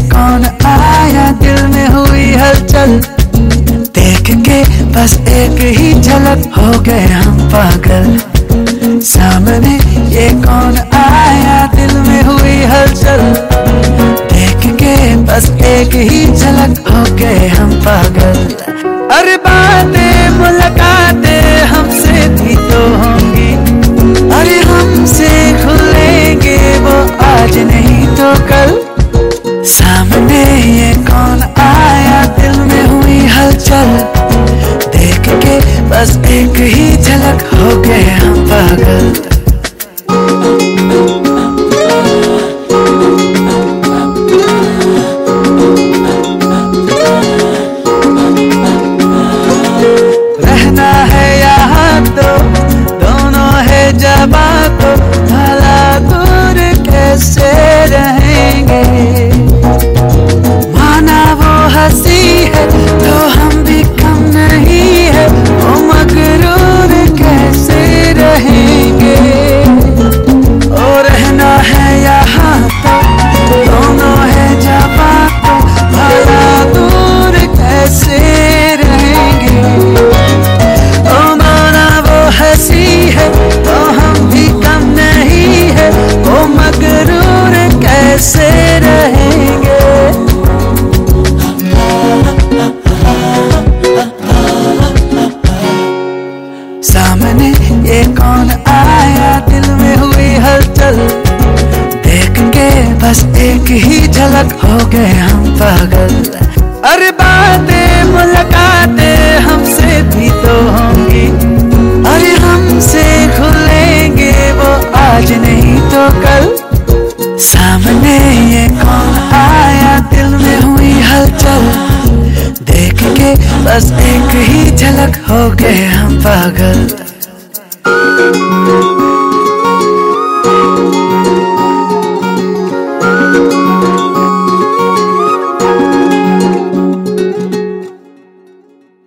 कौन आया दिल में हुई हलचल? देख के बस एक ही झलक हो गए हम पागल। सामने ये कौन आया दिल में हुई हलचल? देख के बस एक ही झलक हो गए हम पागल। अरे बात देख के बस एक ही झलक हो गए पागल। रहना है यहाँ तो दोनों है तो भला दूर कैसे झलक हो गए हम पागल। अरे बातें मुलाकातें हमसे भी तो होंगी। अरे हमसे खुलेंगे वो आज नहीं तो कल। सामने ये कौन आया दिल में हुई हलचल। देख के बस एक ही झलक हो गए हम पागल।